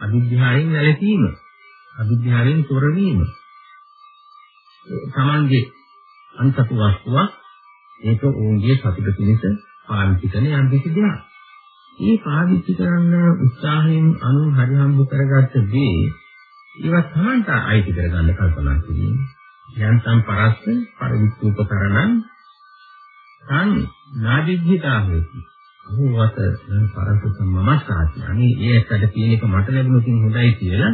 අවිද්‍යාවෙන් වැළකීම, අවිද්‍යාවෙන් තොර වීම. තමන්ගේ අන්තතු වස්තුවක් ඒක ඕන්ගේ සතුට පිණිස පාවිච්චි කරන යම් කිසි දෙයක්. මේ පාවිච්චි කරන උත්සාහයෙන් අනුන් හරි හම්බ කරගත්ත දේ ඒවා තමන්ට අයිති කරගන්න කල්පනා කිරීම. යන්තම් පරස්ස පරිවිත්ූපකරණං තන් නාදිද්ධිතා හොති. අහෝවත පරස්ස සම්මස්කාති. අනේ ඒ ඇත්තට කියන එක මට ලැබුණොත් හොඳයි කියලා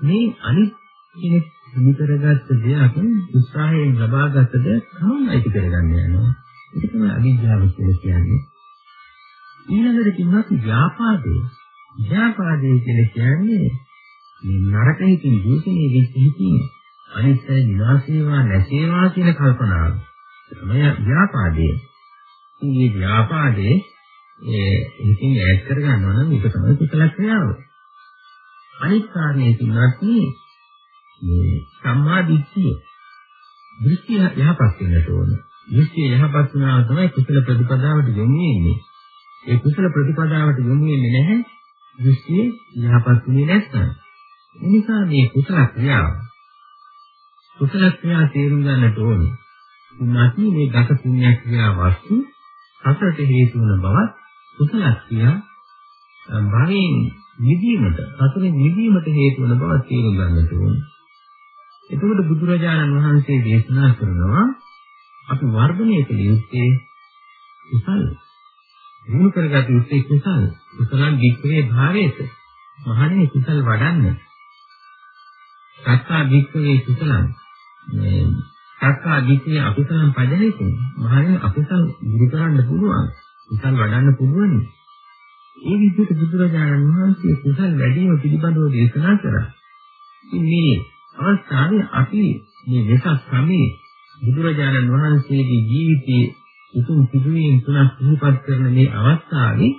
මේ අනිත් කෙනෙක් හිමි කරගත්ත දෙයක් උත්සාහයෙන් ලබාගත්ත දෙයක් තමන් අයිති කරගන්න යනවා. ඒක තමයි අවිද්‍යාව කියලා කියන්නේ. ඊළඟට කිව්වත් ව්‍යාපාදේ. ව්‍යාපාදේ කියලා කියන්නේ මේ නරක හිතින් දූෂණය වෙච්ච හිතින් අනිත්‍ය විනාශේවා නැසේවා කියන කල්පනාව. තමයි ව්‍යාපාදේ. මේ ව්‍යාපාදේ ඒ හිතින් ඈත් කර ගන්නවා නම් ඒක තමයි කුසල ක්‍රියාව. අනිත් කාරණේ කිව්වත් මේ සම්මා දිට්ඨිය. දෘෂ්ටිය යහපත් වෙන්නට ඕන. දෘෂ්ටිය යහපත් වුණා තමයි කුසල ප්‍රතිපදාවට යොමු වෙන්නේ. ඒ කුසල ප්‍රතිපදාවට යොමු වෙන්නේ නැහැ. දෘෂ්ටිය යහපත් වෙන්නේ නැත්නම්. එනිසා මේ කුසල ක්‍රියාව කුසල ක්‍රියා තේරුම් ගන්නට ඕනේ. උනාටි මේ ගත පුණ්‍ය ක්‍රියා වස්තු සසරට හේතු වන බවත් කුසල ක්‍රියා භවයෙන් නිදීමට සසරෙන් නිදීමට හේතු වන බව තේරුම් ගන්නට ඕනේ. එතකොට බුදුරජාණන් වහන්සේ දේශනා කරනවා අපි වර්ධනය කළ යුත්තේ කුසල. දිනු කරගත යුත්තේ කුසල. කුසලං වික්‍රේ භාවයේත. මහණේ කුසල වඩන්න. සත්තා වික්‍රේ කුසලං. මේ සත්තා වික්‍රේ අකුසලං පදනේකෝ. මහණේ අකුසල දුරු කරන්න පුළුවන්. කුසල වඩන්න පුළුවන්. ඒ විදිහට බුදුරජාණන් වහන්සේ කුසල වැඩිම පිළිබඳව දේශනා කරා. මේ අවස්ථාවේ අපි මේ වෙසක් සමේ බුදුරජාණන් වහන්සේගේ ජීවිතයේ උතුම් සිදුවීම් තුනක් සිහිපත් කරන මේ අවස්ථාවේ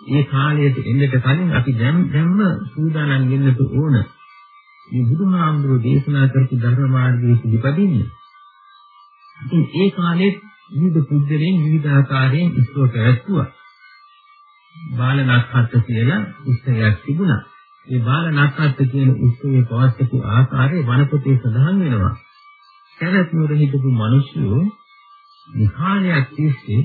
මේ කාලයට එන්නට කලින් අපි දැන් දැන්ම සූදානම් වෙන්නට ඕන. මේ බුදුහාමුදුරෝ දේශනා කරපු ධර්ම මාර්ගයේ පිළිපදින්න. ඉතින් ඒ කාලේ විවිධ පුද්ගලයන් විවිධ ආකාරයෙන් ඉස්ව පැවැත්තුවා. බාල නක්ඛත් කියලා උත්සවයක් තිබුණා. ඒ බාල නක්ඛත් කියන උත්සවයේ පවත්වපු ආකාරය වනපොතේ සඳහන් වෙනවා. සැලසුමර හිටපු මිනිස්සු විහාරයක් තිස්සේ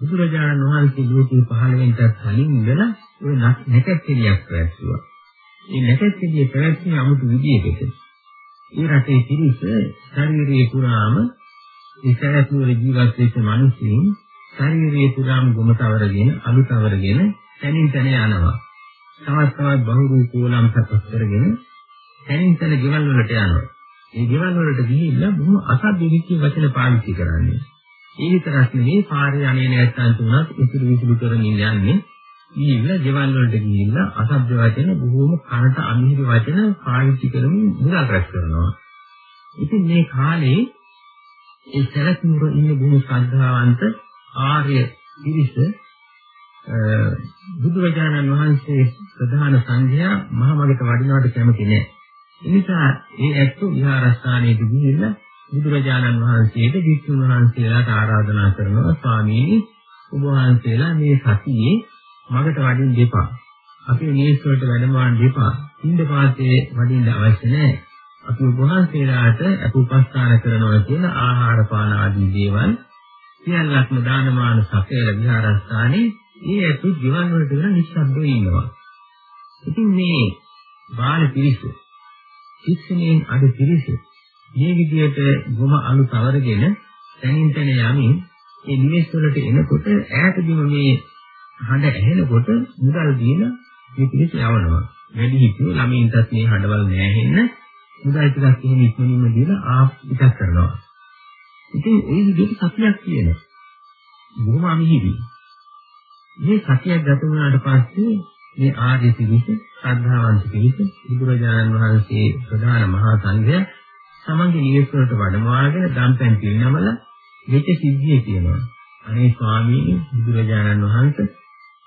බුදුරජාණන් වහන්සේ ලෝකේ පහළ වෙනකන් කලින් ඉඳලා ওই නැකැත්තෙලියක් පැවැත්වුවා. මේ නැකැත්තෙලිය පැවැත්ම 아무තු විදියකට. ඒ රටේ පිරිස ශරීරයේ පුරාම ඉසරතුර ජීවත් වෙච්ච මිනිසුන් ශරීරයේ පුරාම ගොමතවරගෙන අලුතවරගෙන තනින් තන යනවා. තවත් තවත් බහුරූපෝලම් සකස් කරගෙන තනින් තන ගෙවල් වලට යනවා. මේ ගෙවල් වලට ගිහිල්ලා බොහොම අසභ්‍ය විචි වචන පාවිච්චි කරන්නේ. ඒ විතරක් නෙවෙයි පාරේ යන්නේ නැත්නම් තුනක් ඉතුරු විසුළු කරමින් යන්නේ. ගිහිල්ලා ගෙවල් වලට ගිහිල්ලා අසභ්‍ය වචන බොහොම කනට අමිහිරි වචන පාවිච්චි කරමින් මුදල් රැස් කරනවා. ඉතින් මේ කාලේ ඒ සැලසුම්ර ඉන්න බොහොම ශ්‍රද්ධාවන්ත ආර්ය පිරිස බුදුරජාණන් වහන්සේ ප්‍රධාන සංඝයා මහමගට වඩිනවට කැමති නැහැ. ඒ නිසා ඒ ඇත්තෝ විහාරස්ථානයට ගිහිල්ලා බුදුරජාණන් වහන්සේට වික්ෂුන් වහන්සේලාට ආරාධනා කරනවා ස්වාමීනි ඔබ වහන්සේලා මේ සතියේ මගට වඩින්න දෙපා. අපි මේස් වලට වැඩමවන්න දෙපා. ඉන්න පාතේ වඩින්න අවශ්‍ය නැහැ. අපි ඔබ වහන්සේලාට අපුපස්ථාන කරනවා කියන ආහාර පාන ආදී දේවල් සියල්ලක්ම දානමාන සකේල විහාරස්ථානයේ ඒ ඇතු ජීවන් වලට වෙන නිශ්ශබ්දව ඉන්නවා. ඉතින් මේ බාල පිරිස ශික්ෂණයෙන් අද පිරිස මේ විදිහට ගොම අලු තවරගෙන තනින් තන යමින් ඒ නිවෙස් වලට එනකොට ඈතදීම මේ හඬ ඇහෙනකොට මුදල් දීලා මේ පිරිස යවනවා. වැඩි හිටියෝ ළමයින්ටත් මේ හඬවල් නැහැ මුදල් ටිකක් එහෙම ඉක්මනින්ම දීලා ආප් පිටක් කරනවා. ඉතින් ඒ විදිහට සතියක් තියෙනවා. බොහොම අමිහිරි. මේ සතියක් ගත වුණාට පස්සේ මේ ආර්ය පිරිස ශ්‍රද්ධාවන්ත පිරිස බුදුරජාණන් වහන්සේ ප්‍රධාන මහා සංඝයා සමන්ගේ නිවෙස් වලට වැඩමවාගෙන දම්පැන් පිරිනමල මෙච්ච සිද්ධිය කියනවා. අනේ ස්වාමීනි බුදුරජාණන් වහන්සේ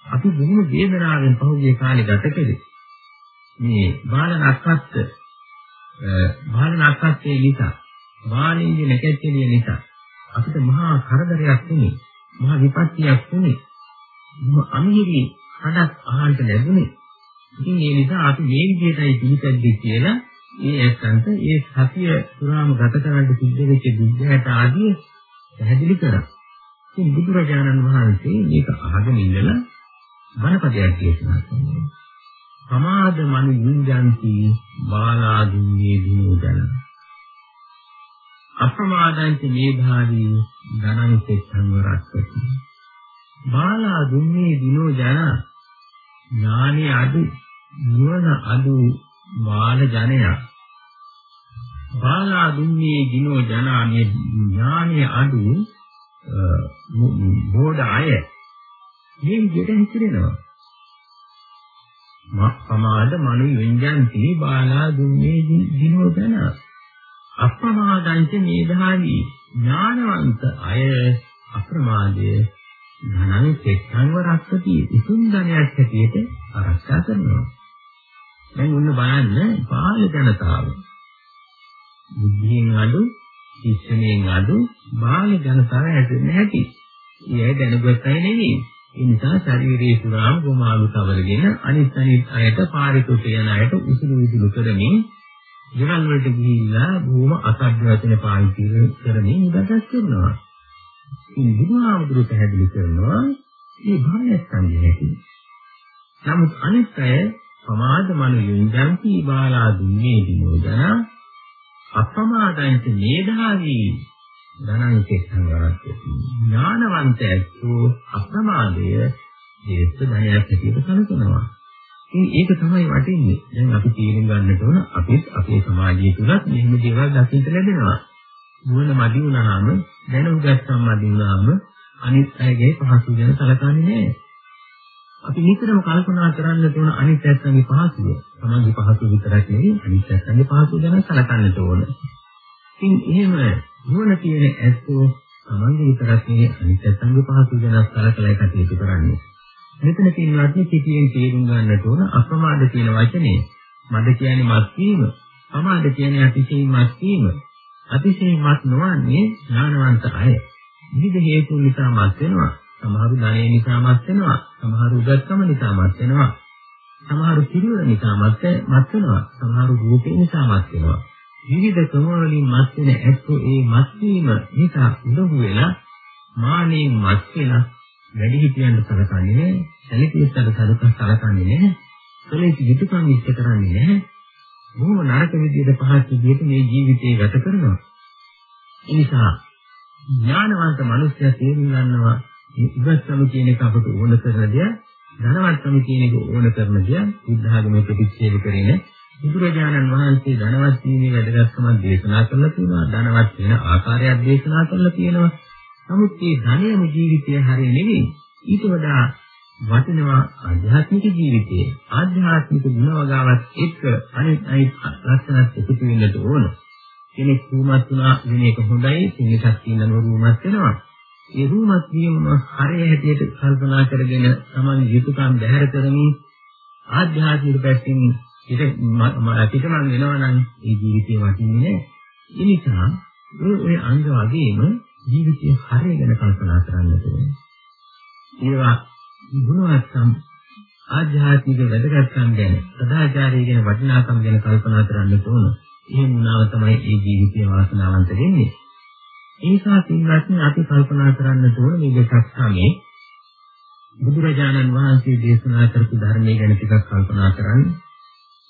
අපි බොහොම වේදනාවෙන් පහුගිය කාලේ ගත කළේ. මේ බාලන අක්කත් බාලන අක්කත්ේ නිසා බාලින්ගේ නැකැත්තේ නිසා අපිට මහා කරදරයක් වුණේ. මහා විපත්තියක් වුණේ. මම අමිහිරි හඩක් අහන්න ලැබුණේ ඉතින් ඒ නිසා අපි මේ විදිහටයි පිළිපැද්දේ කියලා ඒ ඇත්තන්ට ඒ සතිය පුරාම ගත කරන්න සිද්ධ වෙච්ච බුද්ධයට ආදී පැහැදිලි කරා. ඉතින් බුදුරජාණන් වහන්සේ මේක අහගෙන ඉඳලා බණපදයක් දේශනා කරනවා. සමාද මනු යුංජන්ති බාලාදුන්නේ දිනෝදන. අප්‍රමාදන්ති මේධාවී ධනං සෙත්තං වරක්කති. බාලාදුන්නේ දිනෝදන ඥානෙ අඩු නුවණ අඩු බාල ජනයා. බාලාදුන්නේ දිනෝ ජනානේ ඥානෙ අඩු බෝඩ අය. මේ විදිහට හිතෙනවා. සමාද මනු වෙන්ජන්ති බාලා දුන්නේ දිනෝදන අප්‍රමාදංච මේධාවි ඥානවන්ත අය අප්‍රමාදයේ ධනං කෙත්තංව රක්කති උතුම් ධනයක් හැටියට ආරක්ෂා කරනවා. දැන් ඔන්න බලන්න බාල ජනතාව බුද්ධියෙන් අඩු ශික්ෂණයෙන් අඩු බාල ජනතාව හැදෙන්නේ නැති. ඒ දැනුගත් අය නෙවෙයි. ඒ නිසා ශරීරයේ පුරාම ගොමාලු තවරගෙන අනිත් අනිත් අයට පාරිතොට යන අයට උසුළු විදුළු කරමින් ජනල් වලට ගිහිල්ලා බොහොම අසභ්‍ය වචන පාවිච්චි කරමින් ඉඳගත් කරනවා. ඉතින් බුදුහාමුදුරු පැහැදිලි කරනවා මේ භාවයක් සංගයති. නමුත් අනිත් අය සමාද මනු යොන්ජන්ති බාලා දුන්නේ දිනෝදනා අප්‍රමාදන්ත මේධාවී ධනං කෙස්සංගාරති ඥානවන්තයෝ අප්‍රමාදය දේශ ධනයක් හැටියට සැලකනවා ඉතින් ඒක තමයි වටින්නේ. දැන් අපි තීරණ ගන්නට ඕන අපිත් අපේ සමාජය තුලත් මෙහෙම දේවල් දකින්න ලැබෙනවා. නුවණ මදි වුණාම දැනුම් ගත්තම මදි වුණාම අනිත් අයගේ පහසු ගැන සැලකන්නේ නැහැ. අපි නිතරම කල්පනා කරන්න ඕන අනිත් පැත්තගේ පහසුව. තමන්ගේ පහසුව විතරක් නෙවෙයි අනිත් පැත්තගේ පහසුව ගැන සැලකන්නට ඕන. ඉතින් එහෙම නුවණ තියෙන ඇත්තෝ තමන්ගේ විතරක් නෙවෙයි අනිත් පැත්තගේ පහසුව ගැන සැලකලා කටයුතු කරන්නේ. මෙතන තියෙනවාත් පිටියෙන් තේරුම් ගන්නට ඕන අප්‍රමාද කියන වචනේ. මද කියන්නේ මත් වීම. ප්‍රමාද කියන්නේ අතිශයින් මත් වීම. අතිශයින් මත් නොවන්නේ ඥානවන්ත අය. විවිධ හේතු නිසා මත් වෙනවා. සමහරු ධනෙ නිසා මත් වෙනවා. සමහරු උගත්කම නිසා මත් වෙනවා. සමහරු පිළිවෙල නිසා මත් මත් වෙනවා. සමහරු රූපේ නිසා මත් වෙනවා. විවිධ ක්‍රම වලින් මත් වෙන ඇත්තෝ ඒ මත් වීම නිසා උදව් වෙලා මානෙන් මත් වෙලා වැඩි හිතියන්ට සලකන්නේ නැහැ. සැලකීමට සලකන්නේ නැහැ. කලේසි යුතුයකම් ඉෂ්ට කරන්නේ නැහැ. බොහොම නරක විදියට පහත් විදියට මේ ජීවිතේ ගත කරනවා. ඒ නිසා ඥානවන්ත මිනිස්සයා තේරුම් ගන්නවා ඉවත්කම කියන එක අපට ඕන කරන දෙයක්, ධනවත්කම කියන එක ඕන කරන දෙයක්, බුද්ධ ආගමේ ප්‍රතික්ෂේප කරගෙන බුදුරජාණන් වහන්සේ ධනවත් වීමේ වැදගත්කම දේශනා කළා තියෙනවා, ධනවත් වෙන ආකාරයක් දේශනා කළා තියෙනවා. නමුත් මේ ධනයම ජීවිතය හරිය නෙවෙයි. ඊට වඩා වටිනවා ආධ්‍යාත්මික ජීවිතය. ආධ්‍යාත්මික ගුණවගාවත් එක්ක අනිත් අනිත් ලක්ෂණත් එකතු වෙන්නට ඕන. කෙනෙක් රූමත් වුණා වෙන එක හොඳයි, සිංහසක් තියෙන නෝරුමත් වෙනවා. ඒ රූමත් වීම හරය හැටියට කල්පනා කරගෙන තමන් යුතුයකම් බැහැර කරමින් ආධ්‍යාත්මික පැත්තෙන් පිටමන් වෙනවා නම් ඒ ජීවිතේ වටින්නේ නැහැ. ඒ නිසා ඔය අංග වගේම ජීවිතයේ හරය ගැන කල්පනා කරන්න ඕනේ. ඒවා ගුණවත්කම් ආධ්‍යාත්මික වැදගත්කම් ගැන සදාචාරය ගැන වටිනාකම් ගැන කල්පනා කරන්න ඕන. එහෙම වුණාම තමයි ඒ ජීවිතය වාසනාවන්ත වෙන්නේ. ඒ නිසා පින්වත්නි අපි කල්පනා කරන්න ඕන මේ දෙකක් සමේ බුදුරජාණන් වහන්සේ දේශනා කරපු ධර්මයේ ගැන ටිකක් කල්පනා කරන්න.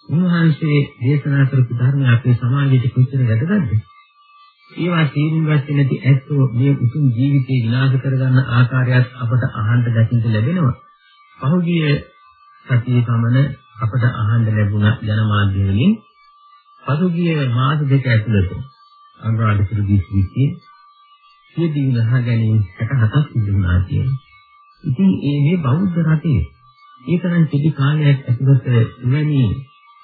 උන්වහන්සේ දේශනා කරපු ධර්මය අපේ සමාජයට කොච්චර වැදගත්ද? ඒවා තේරුම් ගත්තේ නැති ඇත්තෝ මේ උතුම් ජීවිතේ විනාශ කරගන්න ආකාරයත් අපට අහන්න දකින්න ලැබෙනවා. පහුගිය සතියේ පමණ අපට අහන්න ලැබුණ ජනමාධ්‍ය වලින් පසුගිය මාස දෙක ඇතුළත අනුරාධපුර දිස්ත්‍රික්කයේ සියදී නහ ගැනීම 67ක් සිදු වුණා කියන්නේ. ඉතින් ඒ මේ බෞද්ධ රටේ ඒකනම් කිසි කාලයක් ඇතුළත එවැනි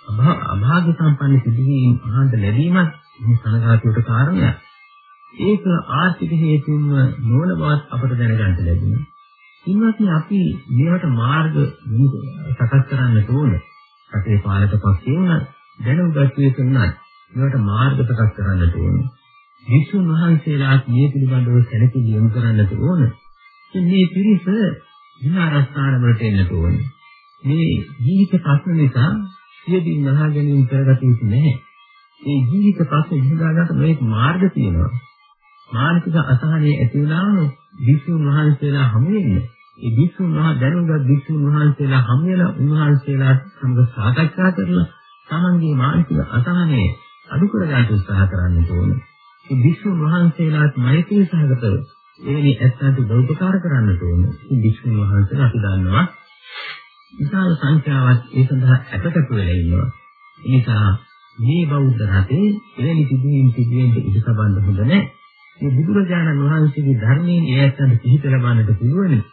අභාග්‍ය සම්පන්න සිදුවීම් අහන්න ලැබීමත් මේ සනගාටුවට කාරණයක්. ඒක ආර්ථික හේතුන්ම නොවන බවත් අපට දැනගන්න ලැබුණා. ඉන්නත් අපි මේවට මාර්ග සකස් කරන්න ඕනේ. රටේ පාලක පක්ෂේ උනත් දැනුගත් වේතුණත් මේවට මාර්ග සකස් කරන්න ඕනේ. විසුණු වහන්සේලාත් මේ පිළිබඳව සැලකිලි යොමු කරන්නට ඕන. ඉතින් මේ පිරිස විහාරස්ථාන වලට එන්නට ඕන. මේ ජීවිත ප්‍රශ්න නිසා සියදින් නහා ගැනීම කරගත යුතු නැහැ. මේ ජීවිත ප්‍රශ්න විසඳාගන්න මේක මාර්ග තියෙනවා. මානසික අසහනය ඇති වුණාම විසුණු වහන්සේලා හමු වෙන්නේ. ඒ විසුණු මහ දැනුගත් විසුණු වහන්සේලා හමු වෙලා උන්වහන්සේලා සමග සාකච්ඡා කරලා තමන්ගේ මානසික අසහනය අඩු කරගන්න උත්සාහ කරන්න ඕනේ. ඒ විසුණු වහන්සේලාත් මෛත්‍රී සහගතව එවැනි ඇත්තන්ට උපකාර කරන්න ඕනේ. මේ විසුණු වහන්සේලා අපි දන්නවා විශාල සංඛ්‍යාවක් ඒ සඳහා අපතට වෙලා ඉන්නවා. ඒ නිසා මේ බෞද්ධ රටේ එවැනි සිදුවීම් සිදුවෙන්න ඉඩ සබඳ හොඳ නැහැ. මේ බුදුරජාණන් වහන්සේගේ ධර්මයෙන් ඒ ඇත්තන්ට පිහිට ලබන්නට පුළුවන්. ඒ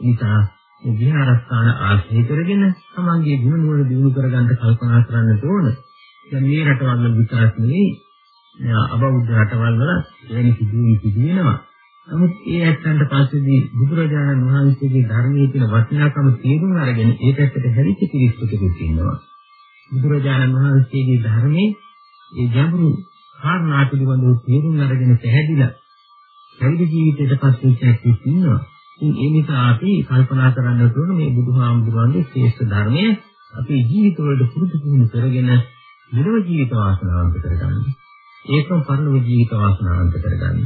නිසා මේ විහාරස්ථාන ආශ්‍රය කරගෙන තමන්ගේ ගුණ නුවණ දිනු කරගන්න කල්පනා කරන්න ඕන. දැන් මේ රටවල් වල විතරක් නෙවෙයි අබෞද්ධ රටවල් වල එවැනි සිදුවීම් සිදුවෙනවා. නමුත් ඒ ඇත්තන්ට පස්සේදී බුදුරජාණන් වහන්සේගේ ධර්මයේ තියෙන වටිනාකම තේරුම් අරගෙන ඒ පැත්තට හැරිච්ච පිරිසකුත් ඉන්නවා. බුදුරජාණන් වහන්සේගේ ධර්මයේ ඒ ගැඹුරු කාරණා පිළිබඳව තේරුම් අරගෙන පැහැදිලා පැවිදි ජීවිතයට පත් වෙච්ච ඉන්නවා. ඒ නිසා අපි කල්පනා කරන්න ඕන මේ බුදුහාමුදුරන්ගේ ශ්‍රේෂ්ඨ ධර්මය අපේ ජීවිතවලට පුරුදු පුහුණු කරගෙන නිරව ජීවිත වාසනාවන්ත කරගන්න. ඒකම පරලෝක ජීවිත වාසනාවන්ත කරගන්න.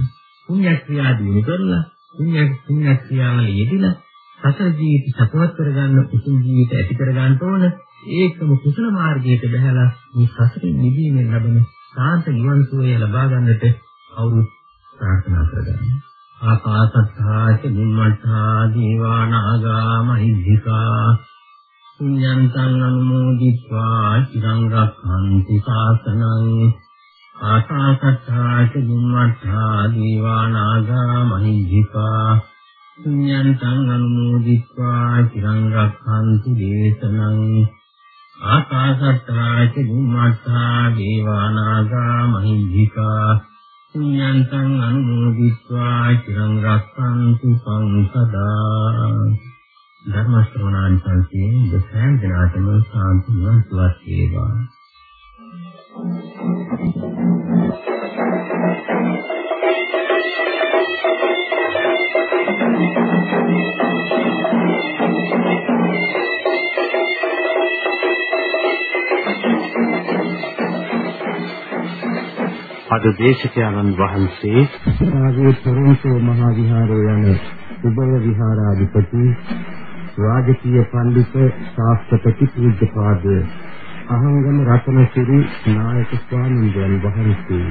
පුණ්‍ය ක්‍රියා දිනු කරලා පුණ්‍ය පුණ්‍ය ක්‍රියාවල යෙදিলা සසර ජීවිත සතුටවත් කරගන්න උතුම් ජීවිත ඇති කරගන්න ඕන. ඒකම කුසල මාර්ගයට බහැලා මේ සසරින් නිදීමෙන් ලැබෙන සාන්ත නිවන් සුවය ලබා ගන්නට අවුරුත් ප්‍රාර්ථනා කරගන්න. ආකාසත්තාච බුම්මත්තා දීවානාගා මහිද්దికා පුඤ්ඤන්තං අනුමෝදිත්වා චිරං රක්ඛන්තු ශාසනං ආසාසත්තාච බුම්මත්තා දීවානාගා මහිද්దికා පුඤ්ඤන්තං අනුමෝදිत्वा චිරං රක්ඛන්තු දේශනං ආකාසත්තාච බුම්මත්තා දීවානාගා මහිද්దికා පුඤ්ඤන්තං අනුමෝදිत्वा චිරං රක්ඛන්තු සංසදා ධර්ම ශ්‍රවණාන් සංසේ දසයන් දනාතම සාන්ති නිවන් සුවසේ වේවා. අද දේශකයන්න් වහන්සේ රාජේ තරුණසෝ මහා විහාරයේ යන උභය විහාරාධිපති රාජකීය පඬිත ශාස්ත්‍රපති පූජ්‍යපාද අහංගම රතනසිරි නායක ස්වාමීන් වහන්සේ